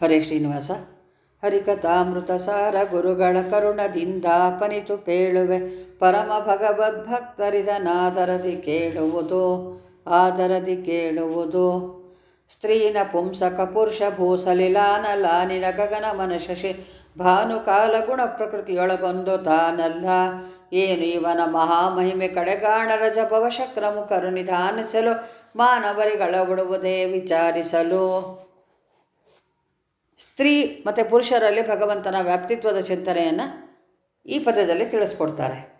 ಹರೇ ಶ್ರೀನಿವಾಸ. ಹರಿಕಥಾಮೃತ ಸಾರ ಗುರುಗಳ ಕರುಣದಿಂದಾಪನಿತು ಪೇಳುವೆ. ಪರಮ ಭಗವದ್ಭಕ್ತರಿದನಾದರದಿ ಕೇಳುವುದು, ಆದರದಿ ಕೇಳುವುದು. ಸ್ತ್ರೀನ ಪುಂಸಕ ಪುರುಷ ಭೂಸಲಿಲಾನಲಾನಿನ ಗಗನ ಮನಶಶಿ. ಭಾನುಕಾಲ ಗುಣ ಪ್ರಕೃತಿಯೊಳಗೊಂದು ತಾನಲ್ಲ. ಏನು ಇವನ ಮಹಾಮಹಿಮೆ ಕಡೆಗಾಣರ ಜಪವ ಶಕ್ರಮು ಕರುಣಿಧಾನಿಸಲು, ಮಾನವರಿಗಳ ಬಿಡುವುದೇ ವಿಚಾರಿಸಲು. ಸ್ತ್ರೀ ಮತ್ತು ಪುರುಷರಲ್ಲಿ ಭಗವಂತನ ವ್ಯಾಪ್ತಿತ್ವದ ಚಿಂತನೆಯನ್ನು ಈ ಪದ್ಯದಲ್ಲಿ ತಿಳಿಸ್ಕೊಡ್ತಾರೆ.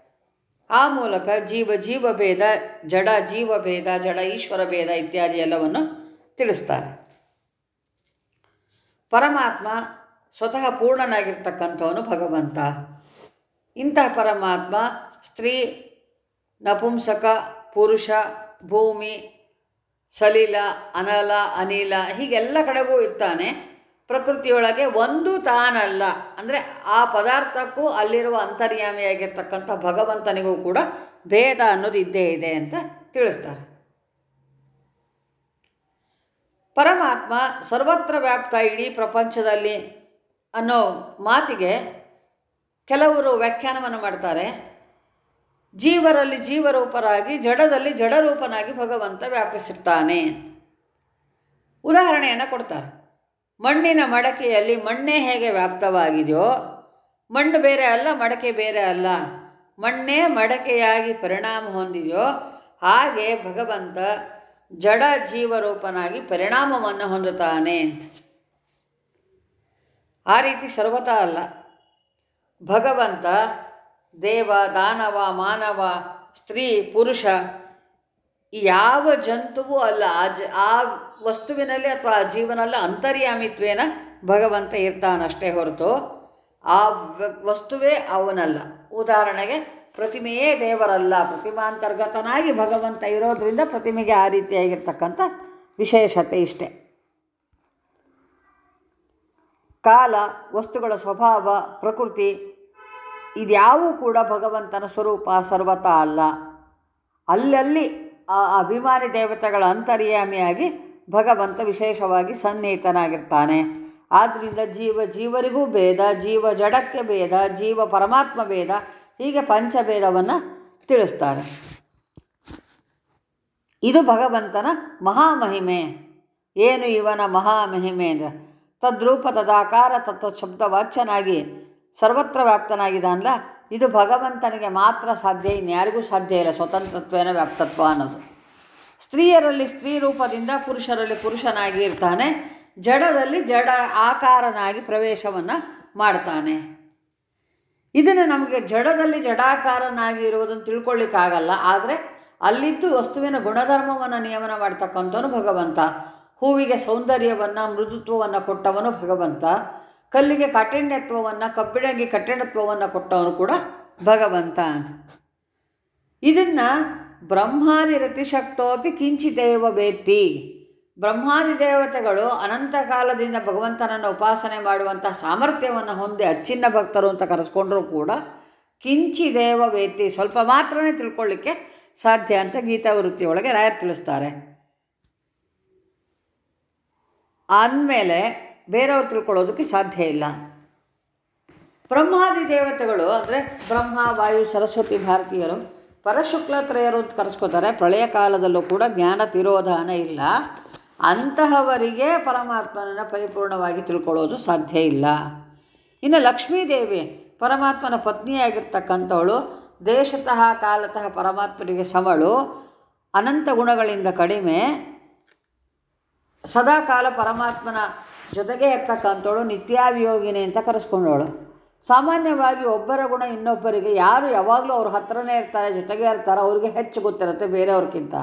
ಆ ಮೂಲಕ ಜೀವ ಜೀವ ಭೇದ, ಜಡ ಜೀವ ಭೇದ, ಜಡ ಈಶ್ವರ ಭೇದ ಇತ್ಯಾದಿ ಎಲ್ಲವನ್ನು ತಿಳಿಸ್ತಾರೆ. ಪರಮಾತ್ಮ ಸ್ವತಃ ಪೂರ್ಣನಾಗಿರ್ತಕ್ಕಂಥವನು ಭಗವಂತ. ಇಂತಹ ಪರಮಾತ್ಮ ಸ್ತ್ರೀ, ನಪುಂಸಕ, ಪುರುಷ, ಭೂಮಿ, ಸಲಿಲ, ಅನಲ, ಅನಿಲ ಹೀಗೆಲ್ಲ ಕಡೆಗೂ ಇರ್ತಾನೆ. ಪ್ರಕೃತಿಯೊಳಗೆ ಒಂದು ತಾನಲ್ಲ. ಅಂದರೆ ಆ ಪದಾರ್ಥಕ್ಕೂ ಅಲ್ಲಿರುವ ಅಂತರ್ಯಾಮಿಯಾಗಿರ್ತಕ್ಕಂಥ ಭಗವಂತನಿಗೂ ಕೂಡ ಭೇದ ಅನ್ನೋದು ಇದ್ದೇ ಇದೆ ಅಂತ ತಿಳಿಸ್ತಾರೆ. ಪರಮಾತ್ಮ ಸರ್ವತ್ರ ವ್ಯಾಪ್ತ ಇಡೀ ಪ್ರಪಂಚದಲ್ಲಿ ಅನ್ನೋ ಮಾತಿಗೆ ಕೆಲವರು ವ್ಯಾಖ್ಯಾನವನ್ನು ಮಾಡ್ತಾರೆ. ಜೀವರಲ್ಲಿ ಜೀವರೂಪರಾಗಿ, ಜಡದಲ್ಲಿ ಜಡರೂಪನಾಗಿ ಭಗವಂತ ವ್ಯಾಪಿಸಿರ್ತಾನೆ ಉದಾಹರಣೆಯನ್ನು ಕೊಡ್ತಾರೆ. ಮಣ್ಣಿನ ಮಡಕೆಯಲ್ಲಿ ಮಣ್ಣೇ ಹೇಗೆ ವ್ಯಾಪ್ತವಾಗಿದೆಯೋ, ಮಣ್ಣು ಬೇರೆ ಅಲ್ಲ, ಮಡಕೆ ಬೇರೆ ಅಲ್ಲ, ಮಣ್ಣೇ ಮಡಕೆಯಾಗಿ ಪರಿಣಾಮ ಹೊಂದಿದೆಯೋ, ಹಾಗೆ ಭಗವಂತ ಜಡ ಜೀವರೂಪನಾಗಿ ಪರಿಣಾಮವನ್ನು ಹೊಂದುತ್ತಾನೆ ಅಂತ. ಆ ರೀತಿ ಸರ್ವತ ಅಲ್ಲ. ಭಗವಂತ ದೇವ, ದಾನವ, ಮಾನವ, ಸ್ತ್ರೀ, ಪುರುಷ ಯಾವ ಜಂತುವೂ ಅಲ್ಲ. ಆ ಜ, ಆ ವಸ್ತುವಿನಲ್ಲಿ ಅಥವಾ ಜೀವನಲ್ಲಿ ಅಂತರ್ಯಾಮಿತ್ವೇನ ಭಗವಂತ ಇರ್ತಾನಷ್ಟೇ ಹೊರತು ಆ ವಸ್ತುವೇ ಅವನಲ್ಲ. ಉದಾಹರಣೆಗೆ ಪ್ರತಿಮೆಯೇ ದೇವರಲ್ಲ. ಪ್ರತಿಮಾಂತರ್ಗತನಾಗಿ ಭಗವಂತ ಇರೋದರಿಂದ ಪ್ರತಿಮೆಗೆ ಆ ರೀತಿಯಾಗಿರ್ತಕ್ಕಂಥ ವಿಶೇಷತೆ ಇಷ್ಟೆ. ಕಾಲ, ವಸ್ತುಗಳ ಸ್ವಭಾವ, ಪ್ರಕೃತಿ ಇದ್ಯಾವೂ ಕೂಡ ಭಗವಂತನ ಸ್ವರೂಪ, ಸರ್ವತ ಅಲ್ಲ. ಅಲ್ಲಲ್ಲಿ ಆ ಅಭಿಮಾನಿ ದೇವತೆಗಳ ಅಂತರ್ಯಾಮಿಯಾಗಿ ಭಗವಂತ ವಿಶೇಷವಾಗಿ ಸನ್ನಿಹಿತನಾಗಿರ್ತಾನೆ. ಆದ್ದರಿಂದ ಜೀವ ಜೀವರಿಗೂ ಭೇದ, ಜೀವ ಜಡಕ್ಕೆ ಭೇದ, ಜೀವ ಪರಮಾತ್ಮ ಭೇದ, ಹೀಗೆ ಪಂಚಭೇದವನ್ನು ತಿಳಿಸ್ತಾರೆ. ಇದು ಭಗವಂತನ ಮಹಾಮಹಿಮೆ. ಏನು ಇವನ ಮಹಾಮಹಿಮೆ ಅಂದರೆ? ತದ್ರೂಪ ತದಾಕಾರ ತತ್ವ ಶಬ್ದವಾಚ್ಯನಾಗಿ ಸರ್ವತ್ರ ವ್ಯಾಪ್ತನಾಗಿದ್ದಾನಲ್ಲ, ಇದು ಭಗವಂತನಿಗೆ ಮಾತ್ರ ಸಾಧ್ಯ, ಇನ್ಯಾರಿಗೂ ಸಾಧ್ಯ ಇಲ್ಲ, ಸ್ವತಂತ್ರತ್ವೇನ ವ್ಯಾಪ್ತತ್ವ ಅನ್ನೋದು. ಸ್ತ್ರೀಯರಲ್ಲಿ ಸ್ತ್ರೀ ರೂಪದಿಂದ ಪುರುಷರಲ್ಲಿ ಪುರುಷನಾಗಿ ಇರ್ತಾನೆ. ಜಡದಲ್ಲಿ ಜಡ ಆಕಾರನಾಗಿ ಪ್ರವೇಶವನ್ನು ಮಾಡ್ತಾನೆ. ಇದನ್ನು ನಮಗೆ ಜಡದಲ್ಲಿ ಜಡಾಕಾರನಾಗಿ ಇರುವುದನ್ನು ತಿಳ್ಕೊಳ್ಳಿಕ್ಕಾಗಲ್ಲ ಆದರೆ ಅಲ್ಲಿದ್ದು ವಸ್ತುವಿನ ಗುಣಧರ್ಮವನ್ನು ನಿಯಮನ ಮಾಡ್ತಕ್ಕಂಥವನು ಭಗವಂತ. ಹೂವಿಗೆ ಸೌಂದರ್ಯವನ್ನು, ಮೃದುತ್ವವನ್ನು ಕೊಟ್ಟವನು ಭಗವಂತ. ಕಲ್ಲಿಗೆ ಕಾಠಿಣ್ಯತ್ವವನ್ನು ಕಬ್ಬಿಣಗೆ ಕಠಿಣತ್ವವನ್ನು ಕೊಟ್ಟವನು ಕೂಡ ಭಗವಂತ ಇದನ್ನು ಬ್ರಹ್ಮಾದಿ ಕಿಂಚಿದೇವ ವೇತ್ತಿ. ಬ್ರಹ್ಮಾದಿ ದೇವತೆಗಳು ಅನಂತ ಕಾಲದಿಂದ ಭಗವಂತನನ್ನು ಉಪಾಸನೆ ಮಾಡುವಂತಹ ಸಾಮರ್ಥ್ಯವನ್ನು ಹೊಂದಿ ಅಚ್ಚಿನ್ನ ಭಕ್ತರು ಅಂತ ಕರೆಸ್ಕೊಂಡ್ರೂ ಕೂಡ ಕಿಂಚಿದೇವ ವೇತ್ತಿ ಸ್ವಲ್ಪ ಮಾತ್ರನೇ ತಿಳ್ಕೊಳ್ಳಿಕ್ಕೆ ಸಾಧ್ಯ ಅಂತ ಗೀತಾವೃತ್ತಿಯೊಳಗೆ ರಾಯರ್ ತಿಳಿಸ್ತಾರೆ. ಆದಮೇಲೆ ಬೇರೆಯವ್ರು ತಿಳ್ಕೊಳ್ಳೋದಕ್ಕೆ ಸಾಧ್ಯ ಇಲ್ಲ. ಬ್ರಹ್ಮಾದಿ ದೇವತೆಗಳು ಅಂದರೆ ಬ್ರಹ್ಮ, ವಾಯು, ಸರಸ್ವತಿ, ಭಾರತೀಯರು ಪರಶುಕ್ಲತ್ರಯರು ಅಂತ ಕರೆಸ್ಕೋತಾರೆ. ಪ್ರಳಯ ಕಾಲದಲ್ಲೂ ಕೂಡ ಜ್ಞಾನ ತಿರೋಧಾನ ಇಲ್ಲ. ಅಂತಹವರಿಗೆ ಪರಮಾತ್ಮನನ್ನು ಪರಿಪೂರ್ಣವಾಗಿ ತಿಳ್ಕೊಳ್ಳೋದು ಸಾಧ್ಯ ಇಲ್ಲ. ಇನ್ನು ಲಕ್ಷ್ಮೀದೇವಿ ಪರಮಾತ್ಮನ ಪತ್ನಿಯಾಗಿರ್ತಕ್ಕಂಥವಳು, ದೇಶತಃ ಕಾಲತಃ ಪರಮಾತ್ಮನಿಗೆ ಸಮಳು, ಅನಂತ ಗುಣಗಳಿಂದ ಕಡಿಮೆ, ಸದಾಕಾಲ ಪರಮಾತ್ಮನ ಜೊತೆಗೆ ಇರ್ತಕ್ಕಂಥವಳು ನಿತ್ಯಾವಿಯೋಗಿನಿ ಅಂತ ಕರೆಸ್ಕೊಂಡವಳು. ಸಾಮಾನ್ಯವಾಗಿ ಒಬ್ಬರ ಗುಣ ಇನ್ನೊಬ್ಬರಿಗೆ ಯಾರು ಯಾವಾಗಲೂ ಅವ್ರ ಹತ್ರನೇ ಇರ್ತಾರೆ, ಜೊತೆಗೆ ಇರ್ತಾರೆ, ಅವ್ರಿಗೆ ಹೆಚ್ಚು ಗೊತ್ತಿರುತ್ತೆ ಬೇರೆಯವ್ರಿಗಿಂತ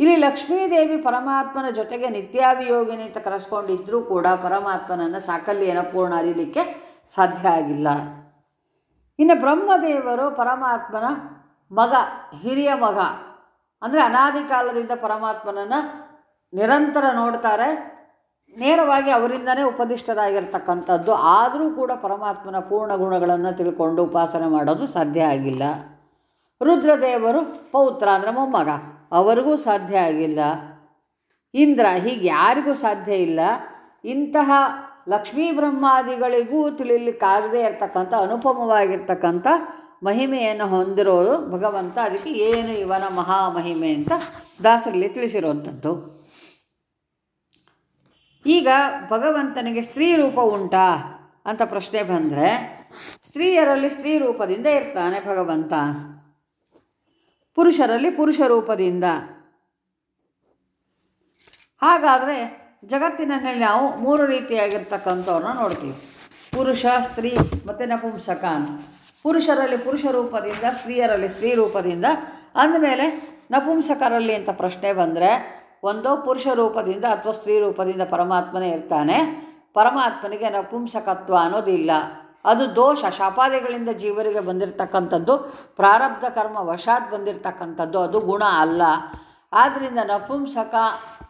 ಇಲ್ಲಿ ಲಕ್ಷ್ಮೀದೇವಿ ಪರಮಾತ್ಮನ ಜೊತೆಗೆ ನಿತ್ಯಾಭಿಯೋಗಿನಿ ಅಂತ ಕರೆಸ್ಕೊಂಡಿದ್ರೂ ಕೂಡ ಪರಮಾತ್ಮನನ್ನು ಸಾಕಲ್ಯನ ಪೂರ್ಣ ಅರಿಲಿಕ್ಕೆ ಸಾಧ್ಯ ಆಗಿಲ್ಲ. ಇನ್ನು ಬ್ರಹ್ಮದೇವರು ಪರಮಾತ್ಮನ ಮಗ, ಹಿರಿಯ ಮಗ. ಅಂದರೆ ಅನಾದಿ ಕಾಲದಿಂದ ಪರಮಾತ್ಮನನ್ನು ನಿರಂತರ ನೋಡ್ತಾರೆ. ನೇರವಾಗಿ ಅವರಿಂದನೇ ಉಪದಿಷ್ಟರಾಗಿರ್ತಕ್ಕಂಥದ್ದು, ಆದರೂ ಕೂಡ ಪರಮಾತ್ಮನ ಪೂರ್ಣ ಗುಣಗಳನ್ನು ತಿಳ್ಕೊಂಡು ಉಪಾಸನೆ ಮಾಡೋದು ಸಾಧ್ಯ ಆಗಿಲ್ಲ. ರುದ್ರದೇವರು ಪೌತ್ರ ಅಂದರೆ ಮೊಮ್ಮಗ, ಅವರಿಗೂ ಸಾಧ್ಯ ಆಗಿಲ್ಲ. ಇಂದ್ರ ಹೀಗೆ ಯಾರಿಗೂ ಸಾಧ್ಯ ಇಲ್ಲ. ಇಂತಹ ಲಕ್ಷ್ಮೀ ಬ್ರಹ್ಮಾದಿಗಳಿಗೂ ತಿಳಿಲಿಕ್ಕಾಗದೇ ಇರತಕ್ಕಂಥ, ಅನುಪಮವಾಗಿರ್ತಕ್ಕಂಥ ಮಹಿಮೆಯನ್ನು ಹೊಂದಿರೋದು ಭಗವಂತ. ಅದಕ್ಕೆ ಏನು ಇವನ ಮಹಾಮಹಿಮೆ ಅಂತ ದಾಸರಲ್ಲಿ ತಿಳಿಸಿರುವಂಥದ್ದು. ಈಗ ಭಗವಂತನಿಗೆ ಸ್ತ್ರೀ ರೂಪ ಉಂಟಾ ಅಂತ ಪ್ರಶ್ನೆ ಬಂದರೆ, ಸ್ತ್ರೀಯರಲ್ಲಿ ಸ್ತ್ರೀ ರೂಪದಿಂದ ಇರ್ತಾನೆ ಭಗವಂತ. ಪುರುಷರಲ್ಲಿ ಪುರುಷ ರೂಪದಿಂದ. ಹಾಗಾದರೆ ಜಗತ್ತಿನಲ್ಲಿ ನಾವು ಮೂರು ರೀತಿಯಾಗಿರ್ತಕ್ಕಂಥವ್ರನ್ನ ನೋಡ್ತೀವಿ. ಪುರುಷ, ಸ್ತ್ರೀ, ಮತ್ತು ನಪುಂಸಕ ಅಂತ. ಪುರುಷರಲ್ಲಿ ಪುರುಷ ರೂಪದಿಂದ, ಸ್ತ್ರೀಯರಲ್ಲಿ ಸ್ತ್ರೀ ರೂಪದಿಂದ. ಅಂದಮೇಲೆ ನಪುಂಸಕರಲ್ಲಿ ಅಂತ ಪ್ರಶ್ನೆ ಬಂದರೆ ಒಂದೋ ಪುರುಷ ರೂಪದಿಂದ ಅಥವಾ ಸ್ತ್ರೀ ರೂಪದಿಂದ ಪರಮಾತ್ಮನೇ ಇರ್ತಾನೆ. ಪರಮಾತ್ಮನಿಗೆ ನಪುಂಸಕತ್ವ ಅನ್ನೋದಿಲ್ಲ. ಅದು ದೋಷ. ಶಾಪಾದಿಗಳಿಂದ ಜೀವರಿಗೆ ಬಂದಿರತಕ್ಕಂಥದ್ದು, ಪ್ರಾರಬ್ಧ ಕರ್ಮ ವಶಾತ್ ಬಂದಿರತಕ್ಕಂಥದ್ದು, ಅದು ಗುಣ ಅಲ್ಲ. ಆದ್ದರಿಂದ ನಪುಂಸಕ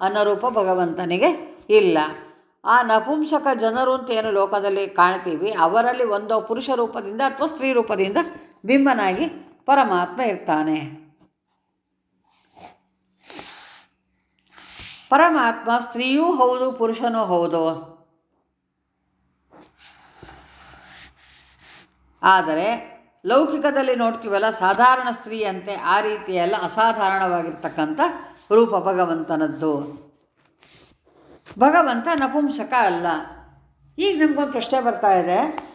ಅನ್ನೋ ರೂಪ ಭಗವಂತನಿಗೆ ಇಲ್ಲ. ಆ ನಪುಂಸಕ ಜನರು ಅಂತ ಏನು ಲೋಕದಲ್ಲಿ ಕಾಣ್ತೀವಿ, ಅವರಲ್ಲಿ ಒಂದೋ ಪುರುಷ ರೂಪದಿಂದ ಅಥವಾ ಸ್ತ್ರೀ ರೂಪದಿಂದ ಬಿಂಬನಾಗಿ ಪರಮಾತ್ಮ ಇರ್ತಾನೆ. ಪರಮಾತ್ಮ ಸ್ತ್ರೀಯೂ ಹೌದು, ಪುರುಷನೂ ಹೌದು. ಆದರೆ ಲೌಕಿಕದಲ್ಲಿ ನೋಡ್ತೀವಲ್ಲ, ಸಾಧಾರಣ ಸ್ತ್ರೀಯಂತೆ ಆ ರೀತಿಯೆಲ್ಲ ಅಸಾಧಾರಣವಾಗಿರ್ತಕ್ಕಂಥ ರೂಪ ಭಗವಂತನದ್ದು. ಭಗವಂತ ನಪುಂಸಕ ಅಲ್ಲ. ಈಗ ನಮಗೊಂದು ಪ್ರಶ್ನೆ ಬರ್ತಾ ಇದೆ.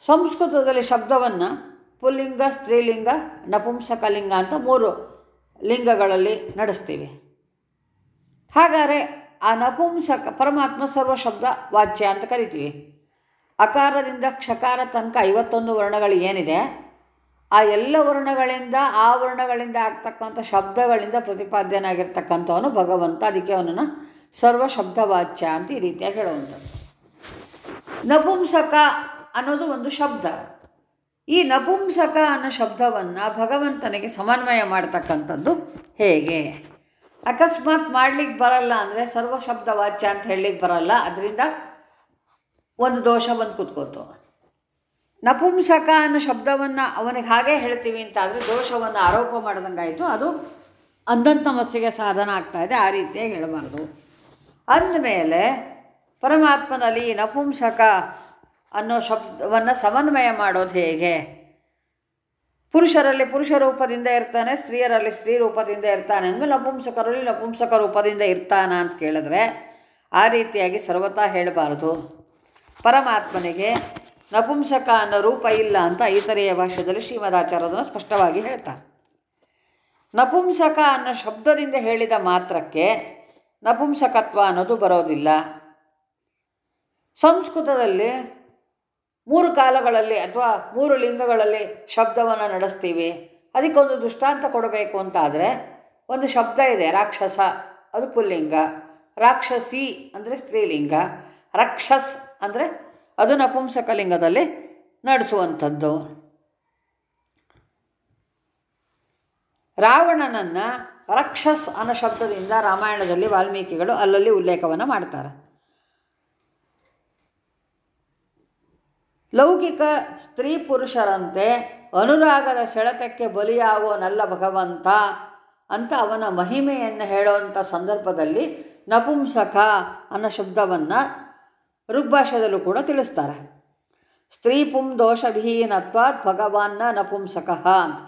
ಸಂಸ್ಕೃತದಲ್ಲಿ ಶಬ್ದವನ್ನು ಪುಲ್ಲಿಂಗ, ಸ್ತ್ರೀಲಿಂಗ, ನಪುಂಸಕಲಿಂಗ ಅಂತ ಮೂರು ಲಿಂಗಗಳಲ್ಲಿ ನಡೆಸ್ತೀವಿ. ಹಾಗಾದರೆ ಆ ನಪುಂಸಕ ಪರಮಾತ್ಮ ಸರ್ವ ಶಬ್ದ ವಾಚ್ಯ ಅಂತ ಕರಿತೀವಿ. ಅಕಾರದಿಂದ ಕ್ಷಕಾರ ತನಕ ಐವತ್ತೊಂದು ವರ್ಣಗಳು ಏನಿದೆ, ಆ ಎಲ್ಲ ವರ್ಣಗಳಿಂದ, ಆ ವರ್ಣಗಳಿಂದ ಆಗ್ತಕ್ಕಂಥ ಶಬ್ದಗಳಿಂದ ಪ್ರತಿಪಾದ್ಯನಾಗಿರ್ತಕ್ಕಂಥವನು ಭಗವಂತ. ಅದಕ್ಕೆ ಅವನನ್ನು ಸರ್ವ ಶಬ್ದವಾಚ್ಯ ಅಂತ ಈ ರೀತಿಯಾಗಿ ಹೇಳುವಂಥದ್ದು. ನಪುಂಸಕ ಅನ್ನೋದು ಒಂದು ಶಬ್ದ. ಈ ನಪುಂಸಕ ಅನ್ನೋ ಶಬ್ದವನ್ನು ಭಗವಂತನಿಗೆ ಸಮನ್ವಯ ಮಾಡ್ತಕ್ಕಂಥದ್ದು ಹೇಗೆ? ಅಕಸ್ಮಾತ್ ಮಾಡ್ಲಿಕ್ಕೆ ಬರಲ್ಲ ಅಂದರೆ ಸರ್ವ ಶಬ್ದ ವಾಚ್ಯ ಅಂತ ಹೇಳಲಿಕ್ಕೆ ಬರಲ್ಲ. ಅದರಿಂದ ಒಂದು ದೋಷ ಬಂದು ಕೂತ್ಕೋತು. ನಪುಂಸಕ ಅನ್ನೋ ಶಬ್ದವನ್ನು ಅವನಿಗೆ ಹಾಗೆ ಹೇಳ್ತೀವಿ ಅಂತ ಆದರೆ ದೋಷವನ್ನು ಆರೋಪ ಮಾಡಿದಂಗಾಯಿತು. ಅದು ಅಂಧಂತಮಸ್ಸಿಗೆ ಸಾಧನ ಆಗ್ತಾ ಇದೆ. ಆ ರೀತಿಯಾಗಿ ಹೇಳಬಾರ್ದು. ಅಂದಮೇಲೆ ಪರಮಾತ್ಮನಲ್ಲಿ ನಪುಂಸಕ ಅನ್ನೋ ಶಬ್ದವನ್ನು ಸಮನ್ವಯ ಮಾಡೋದು ಹೇಗೆ? ಪುರುಷರಲ್ಲಿ ಪುರುಷ ರೂಪದಿಂದ ಇರ್ತಾನೆ, ಸ್ತ್ರೀಯರಲ್ಲಿ ಸ್ತ್ರೀ ರೂಪದಿಂದ ಇರ್ತಾನೆ. ಅಂದಮೇಲೆ ನಪುಂಸಕರಲ್ಲಿ ನಪುಂಸಕ ರೂಪದಿಂದ ಇರ್ತಾನ ಅಂತ ಕೇಳಿದ್ರೆ ಆ ರೀತಿಯಾಗಿ ಸರ್ವತಾ ಹೇಳಬಾರದು. ಪರಮಾತ್ಮನಿಗೆ ನಪುಂಸಕ ಅನ್ನೋ ರೂಪ ಇಲ್ಲ ಅಂತ ಐತರೆಯ ಭಾಷೆಯಲ್ಲಿ ಶ್ರೀಮದಾಚಾರ್ಯದನ್ನು ಸ್ಪಷ್ಟವಾಗಿ ಹೇಳ್ತಾರೆ. ನಪುಂಸಕ ಅನ್ನೋ ಶಬ್ದದಿಂದ ಹೇಳಿದ ಮಾತ್ರಕ್ಕೆ ನಪುಂಸಕತ್ವ ಅನ್ನೋದು ಬರೋದಿಲ್ಲ. ಸಂಸ್ಕೃತದಲ್ಲಿ ಮೂರು ಕಾಲಗಳಲ್ಲಿ ಅಥವಾ ಮೂರು ಲಿಂಗಗಳಲ್ಲಿ ಶಬ್ದವನ್ನು ನಡೆಸ್ತೀವಿ. ಅದಕ್ಕೊಂದು ದೃಷ್ಟಾಂತ ಕೊಡಬೇಕು ಅಂತಾದರೆ, ಒಂದು ಶಬ್ದ ಇದೆ, ರಾಕ್ಷಸ, ಅದು ಪುಲ್ಲಿಂಗ. ರಾಕ್ಷಸಿ ಅಂದರೆ ಸ್ತ್ರೀಲಿಂಗ. ರಕ್ಷಸ್ ಅಂದರೆ ಅದು ನಪುಂಸಕ ಲಿಂಗದಲ್ಲಿ ನಡೆಸುವಂಥದ್ದು. ರಾವಣನನ್ನು ರಕ್ಷಸ್ ಅನ್ನೋ ಶಬ್ದದಿಂದ ರಾಮಾಯಣದಲ್ಲಿ ವಾಲ್ಮೀಕಿಗಳು ಅಲ್ಲಲ್ಲಿ ಉಲ್ಲೇಖವನ್ನು ಮಾಡ್ತಾರೆ. ಲೌಕಿಕ ಸ್ತ್ರೀ ಪುರುಷರಂತೆ ಅನುರಾಗದ ಸೆಳೆತಕ್ಕೆ ಬಲಿಯಾಗುವನಲ್ಲ ಭಗವಂತ ಅಂತ ಅವನ ಮಹಿಮೆಯನ್ನು ಹೇಳುವಂಥ ಸಂದರ್ಭದಲ್ಲಿ ನಪುಂಸಕ ಅನ್ನೋ ಶಬ್ದವನ್ನು ಋಗ್ಭಾಷೆದಲ್ಲೂ ಕೂಡ ತಿಳಿಸ್ತಾರೆ. ಸ್ತ್ರೀ ಪುಂ ದೋಷವಿಹೀನತ್ವಾತ್ ಭಗವಾನ್ನ ನಪುಂಸಕ ಅಂತ.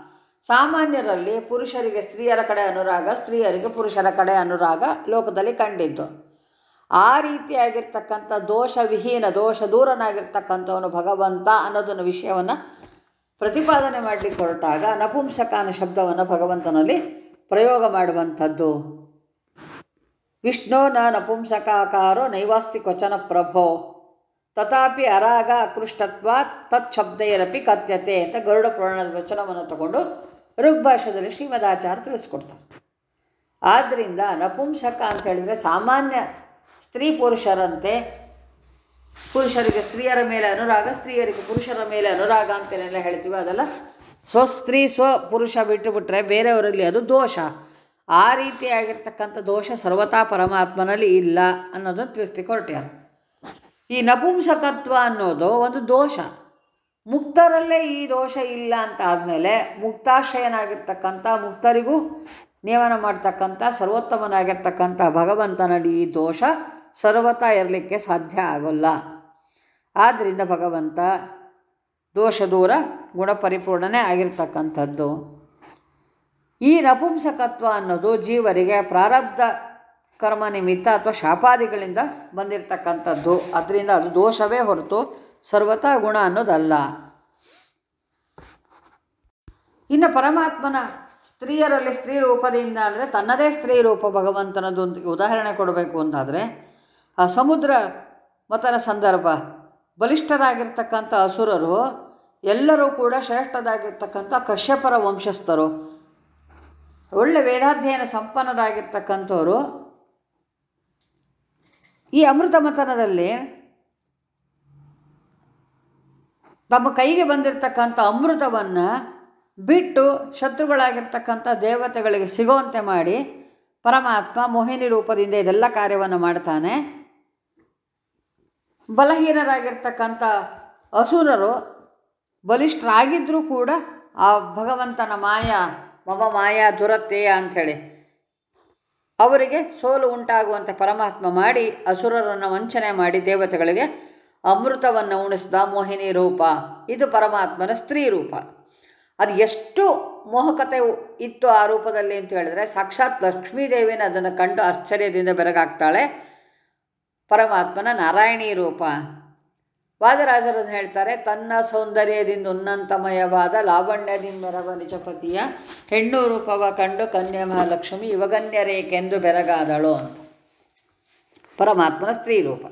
ಸಾಮಾನ್ಯರಲ್ಲಿ ಪುರುಷರಿಗೆ ಸ್ತ್ರೀಯರ ಕಡೆ ಅನುರಾಗ, ಸ್ತ್ರೀಯರಿಗೆ ಪುರುಷರ ಕಡೆ ಅನುರಾಗ ಲೋಕದಲ್ಲಿ ಕಂಡಿದ್ದು. ಆ ರೀತಿಯಾಗಿರ್ತಕ್ಕಂಥ ದೋಷವಿಹೀನ ದೋಷ ದೂರನಾಗಿರ್ತಕ್ಕಂಥವನು ಭಗವಂತ ಅನ್ನೋದನ್ನು ವಿಷಯವನ್ನು ಪ್ರತಿಪಾದನೆ ಮಾಡಲಿಕ್ಕೆ ಹೊರಟಾಗ ನಪುಂಸಕ ಶಬ್ದವನ್ನು ಭಗವಂತನಲ್ಲಿ ಪ್ರಯೋಗ ಮಾಡುವಂಥದ್ದು. ವಿಷ್ಣು ನ ನಪುಂಸಕಾಕಾರೋ ನೈವಾಸ್ತಿ ಕ್ವಚನ ಪ್ರಭೋ. ತಥಾಪಿ ಅರಾಗ ಅಕೃಷ್ಟತ್ವಾತ್ ತತ್ಶಬ್ದೈರಪಿ ಕಥ್ಯತೆ ಅಂತ ಗರುಡ ಪುರಾಣದ ವಚನವನ್ನು ತಗೊಂಡು ಋಗ್ಭಾಷೆಯಲ್ಲಿ ಶ್ರೀಮದಾಚಾರ್ಯ ತಿಳಿಸ್ಕೊಡ್ತಾರೆ. ಆದ್ದರಿಂದ ನಪುಂಸಕ ಅಂತ ಹೇಳಿದರೆ ಸಾಮಾನ್ಯ ಸ್ತ್ರೀ ಪುರುಷರಂತೆ, ಪುರುಷರಿಗೆ ಸ್ತ್ರೀಯರ ಮೇಲೆ ಅನುರಾಗ, ಸ್ತ್ರೀಯರಿಗೆ ಪುರುಷರ ಮೇಲೆ ಅನುರಾಗ ಅಂತೇನೆಲ್ಲ ಹೇಳ್ತೀವಿ ಅದೆಲ್ಲ? ಸ್ವಸ್ತ್ರೀ ಸ್ವ ಪುರುಷ ಬಿಟ್ಟುಬಿಟ್ರೆ ಬೇರೆಯವರಲ್ಲಿ ಅದು ದೋಷ. ಆ ರೀತಿಯಾಗಿರ್ತಕ್ಕಂಥ ದೋಷ ಸರ್ವತಾ ಪರಮಾತ್ಮನಲ್ಲಿ ಇಲ್ಲ ಅನ್ನೋದನ್ನು ತಿಳಿಸ್ಲಿಕ್ಕೆ ಈ ನಪುಂಸಕತ್ವ ಅನ್ನೋದು ಒಂದು ದೋಷ. ಮುಕ್ತರಲ್ಲೇ ಈ ದೋಷ ಇಲ್ಲ ಅಂತ ಆದಮೇಲೆ ಮುಕ್ತಾಶ್ರಯನಾಗಿರ್ತಕ್ಕಂಥ ಮುಕ್ತರಿಗೂ ನಿಯಮನ ಮಾಡ್ತಕ್ಕಂಥ ಸರ್ವೋತ್ತಮನಾಗಿರ್ತಕ್ಕಂಥ ಭಗವಂತನಲ್ಲಿ ಈ ದೋಷ ಸರ್ವತಾ ಇರಲಿಕ್ಕೆ ಸಾಧ್ಯ ಆಗೋಲ್ಲ. ಆದ್ದರಿಂದ ಭಗವಂತ ದೋಷ ದೂರ ಗುಣಪರಿಪೂರ್ಣನೇ ಆಗಿರ್ತಕ್ಕಂಥದ್ದು. ಈ ನಪುಂಸಕತ್ವ ಅನ್ನೋದು ಜೀವರಿಗೆ ಪ್ರಾರಬ್ಧ ಕರ್ಮ ನಿಮಿತ್ತ ಅಥವಾ ಶಾಪಾದಿಗಳಿಂದ ಬಂದಿರತಕ್ಕಂಥದ್ದು. ಅದರಿಂದ ಅದು ದೋಷವೇ ಹೊರತು ಸರ್ವತಾ ಗುಣ ಅನ್ನೋದಲ್ಲ. ಇನ್ನು ಪರಮಾತ್ಮನ ಸ್ತ್ರೀಯರಲ್ಲಿ ಸ್ತ್ರೀ ರೂಪದಿಂದ ಅಂದರೆ ತನ್ನದೇ ಸ್ತ್ರೀ ರೂಪ ಭಗವಂತನದ್ದು ಉದಾಹರಣೆ ಕೊಡಬೇಕು ಅಂತಾದರೆ ಆ ಸಮುದ್ರ ಮತನ ಸಂದರ್ಭ. ಬಲಿಷ್ಠರಾಗಿರ್ತಕ್ಕಂಥ ಅಸುರರು ಎಲ್ಲರೂ ಕೂಡ ಶ್ರೇಷ್ಠರಾಗಿರ್ತಕ್ಕಂಥ ಕಶ್ಯಪರ ವಂಶಸ್ಥರು. ಒಳ್ಳೆ ವೇದಾಧ್ಯಯನ ಸಂಪನ್ನರಾಗಿರ್ತಕ್ಕಂಥವರು. ಈ ಅಮೃತ ಮತನದಲ್ಲಿ ತಮ್ಮ ಕೈಗೆ ಬಂದಿರತಕ್ಕಂಥ ಅಮೃತವನ್ನು ಬಿಟ್ಟು ಶತ್ರುಗಳಾಗಿರ್ತಕ್ಕಂಥ ದೇವತೆಗಳಿಗೆ ಸಿಗುವಂತೆ ಮಾಡಿ ಪರಮಾತ್ಮ ಮೋಹಿನಿ ರೂಪದಿಂದ ಇದೆಲ್ಲ ಕಾರ್ಯವನ್ನು ಮಾಡ್ತಾನೆ. ಬಲಹೀನರಾಗಿರ್ತಕ್ಕಂಥ ಅಸುರರು ಬಲಿಷ್ಠರಾಗಿದ್ದರೂ ಕೂಡ ಆ ಭಗವಂತನ ಮಾಯಾ, ಮಮ ಮಾಯಾ ದುರತ್ಯಯ ಅಂಥೇಳಿ ಅವರಿಗೆ ಸೋಲು ಉಂಟಾಗುವಂತೆ ಪರಮಾತ್ಮ ಮಾಡಿ ಅಸುರರನ್ನು ವಂಚನೆ ಮಾಡಿ ದೇವತೆಗಳಿಗೆ ಅಮೃತವನ್ನು ಉಣಿಸಿದ ಮೋಹಿನಿ ರೂಪ. ಇದು ಪರಮಾತ್ಮನ ಸ್ತ್ರೀ ರೂಪ. ಅದು ಎಷ್ಟು ಮೋಹಕತೆ ಇತ್ತು ಆ ರೂಪದಲ್ಲಿ ಅಂತ ಹೇಳಿದ್ರೆ ಸಾಕ್ಷಾತ್ ಲಕ್ಷ್ಮೀದೇವಿನ ಅದನ್ನು ಕಂಡು ಆಶ್ಚರ್ಯದಿಂದ ಬೆರಗಾಗ್ತಾಳೆ. ಪರಮಾತ್ಮನ ನಾರಾಯಣೀ ರೂಪ. ವಾದರಾಜರು ಹೇಳ್ತಾರೆ, ತನ್ನ ಸೌಂದರ್ಯದಿಂದ ಉನ್ನಂತಮಯವಾದ ಲಾವಣ್ಯದಿಂಬರವ ನಿಜಪತಿಯ ಹೆಣ್ಣು ರೂಪವ ಕಂಡು ಕನ್ಯಾ ಮಹಾಲಕ್ಷ್ಮಿ ಯುವಗನ್ಯರೇಕೆಂದು ಬೆರಗಾದಳು ಅಂತ. ಪರಮಾತ್ಮನ ಸ್ತ್ರೀ ರೂಪ.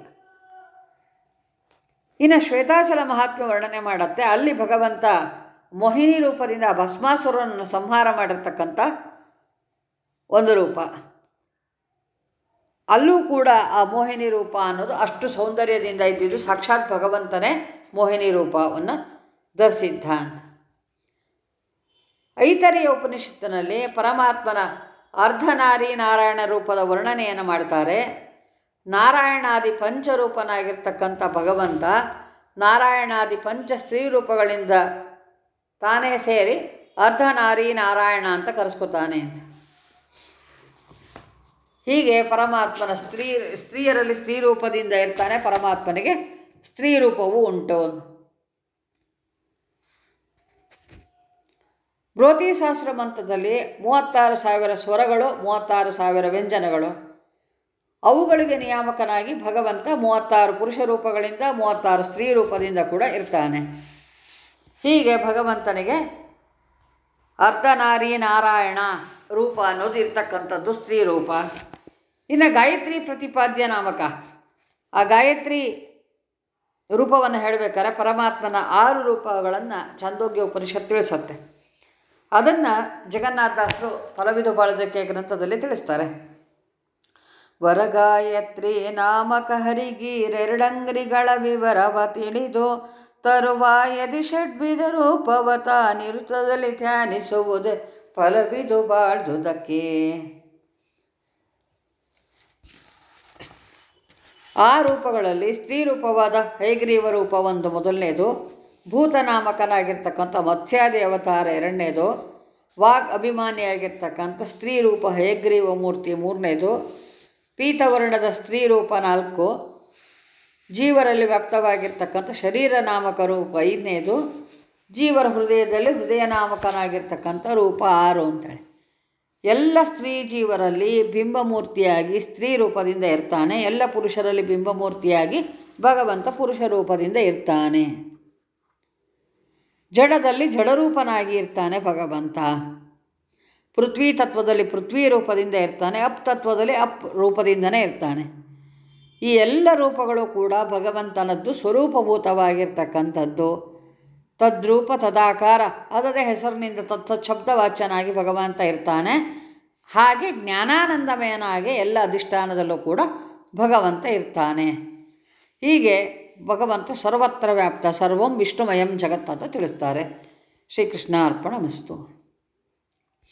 ಇನ್ನು ಶ್ವೇತಾಚಲ ಮಹಾತ್ಮೆ ವರ್ಣನೆ ಮಾಡುತ್ತೆ, ಅಲ್ಲಿ ಭಗವಂತ ಮೋಹಿನಿ ರೂಪದಿಂದ ಭಸ್ಮಾಸುರನನ್ನು ಸಂಹಾರ ಮಾಡಿರ್ತಕ್ಕಂಥ ಒಂದು ರೂಪ. ಅಲ್ಲೂ ಕೂಡ ಆ ಮೋಹಿನಿ ರೂಪ ಅನ್ನೋದು ಅಷ್ಟು ಸೌಂದರ್ಯದಿಂದ ಇದ್ದಿದ್ದು ಸಾಕ್ಷಾತ್ ಭಗವಂತನೇ ಮೋಹಿನಿ ರೂಪವನ್ನು ಧರಿಸಿದ್ದ ಅಂತ. ಐತರಿಯ ಉಪನಿಷತ್ತಿನಲ್ಲಿ ಪರಮಾತ್ಮನ ಅರ್ಧನಾರಿ ನಾರಾಯಣ ರೂಪದ ವರ್ಣನೆಯನ್ನು ಮಾಡ್ತಾರೆ. ನಾರಾಯಣಾದಿ ಪಂಚರೂಪನಾಗಿರ್ತಕ್ಕಂಥ ಭಗವಂತ ನಾರಾಯಣಾದಿ ಪಂಚ ಸ್ತ್ರೀ ರೂಪಗಳಿಂದ ತಾನೇ ಸೇರಿ ಅರ್ಧನಾರಿ ನಾರಾಯಣ ಅಂತ ಕರೆಸ್ಕೊತಾನೆ ಅಂತ. ಹೀಗೆ ಪರಮಾತ್ಮನ ಸ್ತ್ರೀ, ಸ್ತ್ರೀಯರಲ್ಲಿ ಸ್ತ್ರೀ ರೂಪದಿಂದ ಇರ್ತಾನೆ, ಪರಮಾತ್ಮನಿಗೆ ಸ್ತ್ರೀ ರೂಪವು ಉಂಟು. ಬ್ರೋತಿ ಸಹಸ್ರ ಮಂತ್ರದಲ್ಲಿ ಮೂವತ್ತಾರು ಸಾವಿರ ಸ್ವರಗಳು, ಮೂವತ್ತಾರು ಸಾವಿರ ವ್ಯಂಜನಗಳು. ಅವುಗಳಿಗೆ ನಿಯಾಮಕನಾಗಿ ಭಗವಂತ ಮೂವತ್ತಾರು ಪುರುಷ ರೂಪಗಳಿಂದ ಮೂವತ್ತಾರು ಸ್ತ್ರೀ ರೂಪದಿಂದ ಕೂಡ ಇರ್ತಾನೆ. ಹೀಗೆ ಭಗವಂತನಿಗೆ ಅರ್ಧನಾರಿ ನಾರಾಯಣ ರೂಪ ಅನ್ನೋದು ಇರ್ತಕ್ಕಂಥದ್ದು ಸ್ತ್ರೀ ರೂಪ. ಇನ್ನು ಗಾಯತ್ರಿ ಪ್ರತಿಪಾದ್ಯ ನಾಮಕ. ಆ ಗಾಯತ್ರಿ ರೂಪವನ್ನು ಹೇಳಬೇಕಾದ್ರೆ ಪರಮಾತ್ಮನ ಆರು ರೂಪಗಳನ್ನು ಛಂದೋಗ್ಯ ಉಪನಿಷತ್ ತಿಳಿಸುತ್ತೆ. ಅದನ್ನು ಜಗನ್ನಾಥದಾಸರು ಫಲವಿದು ಬಾಳಜಕ್ಕೆ ಗ್ರಂಥದಲ್ಲಿ ತಿಳಿಸ್ತಾರೆ. ವರಗಾಯತ್ರಿ ನಾಮಕ ಹರಿಗೀರೆರಡಂಗ್ರಿಗಳ ವಿವರವ ತಿಳಿದು ತರುವಾಯದಿ ಷಡ್ವಿಧ ರೂಪವತ ನಿರುತದಲ್ಲಿ ಧ್ಯಾನಿಸುವುದೇ ಫಲವಿದು ಬಾಳ್ದುದಕ್ಕೆ. ಆ ರೂಪಗಳಲ್ಲಿ ಸ್ತ್ರೀ ರೂಪವಾದ ಹೈಗ್ರೀವ ರೂಪ ಒಂದು ಮೊದಲನೇದು, ಭೂತನಾಮಕನಾಗಿರ್ತಕ್ಕಂಥ ಮತ್ಸ್ಯಾದಿ ಅವತಾರ ಎರಡನೇದು, ವಾಗ್ ಅಭಿಮಾನಿಯಾಗಿರ್ತಕ್ಕಂಥ ಸ್ತ್ರೀ ರೂಪ ಹಯಗ್ರೀವ ಮೂರ್ತಿ ಮೂರನೇದು, ಪೀತವರ್ಣದ ಸ್ತ್ರೀ ರೂಪ ನಾಲ್ಕು, ಜೀವರಲ್ಲಿ ವ್ಯಕ್ತವಾಗಿರ್ತಕ್ಕಂಥ ಶರೀರ ನಾಮಕ ರೂಪ ಐದನೇದು, ಜೀವರ ಹೃದಯದಲ್ಲಿ ಹೃದಯ ನಾಮಕನಾಗಿರ್ತಕ್ಕಂಥ ರೂಪ ಆರು ಅಂತೇಳಿ. ಎಲ್ಲ ಸ್ತ್ರೀ ಜೀವರಲ್ಲಿ ಬಿಂಬಮೂರ್ತಿಯಾಗಿ ಸ್ತ್ರೀ ರೂಪದಿಂದ ಇರ್ತಾನೆ, ಎಲ್ಲ ಪುರುಷರಲ್ಲಿ ಬಿಂಬಮೂರ್ತಿಯಾಗಿ ಭಗವಂತ ಪುರುಷ ರೂಪದಿಂದ ಇರ್ತಾನೆ. ಜಡದಲ್ಲಿ ಜಡರೂಪನಾಗಿ ಇರ್ತಾನೆ ಭಗವಂತ. ಪೃಥ್ವಿ ತತ್ವದಲ್ಲಿ ಪೃಥ್ವಿ ರೂಪದಿಂದ ಇರ್ತಾನೆ, ಅಪ್ ತತ್ವದಲ್ಲಿ ಅಪ್ ರೂಪದಿಂದನೇ ಇರ್ತಾನೆ. ಈ ಎಲ್ಲ ರೂಪಗಳು ಕೂಡ ಭಗವಂತನದ್ದು ಸ್ವರೂಪಭೂತವಾಗಿರ್ತಕ್ಕಂಥದ್ದು. ತದ್ರೂಪ ತದಾಕಾರ. ಅದದೇ ಹೆಸರಿನಿಂದ ತತ್ ಶಬ್ದವಾಚನಾಗಿ ಭಗವಂತ ಇರ್ತಾನೆ. ಹಾಗೆ ಜ್ಞಾನಾನಂದಮಯನಾಗಿ ಎಲ್ಲ ಅಧಿಷ್ಠಾನದಲ್ಲೂ ಕೂಡ ಭಗವಂತ ಇರ್ತಾನೆ. ಹೀಗೆ ಭಗವಂತ ಸರ್ವತ್ರ ವ್ಯಾಪ್ತ, ಸರ್ವಂ ವಿಷ್ಣುಮಯಂ ಜಗತ್ ಅಂತ ತಿಳಿಸ್ತಾರೆ. ಶ್ರೀಕೃಷ್ಣ ಅರ್ಪಣ ಮಸ್ತು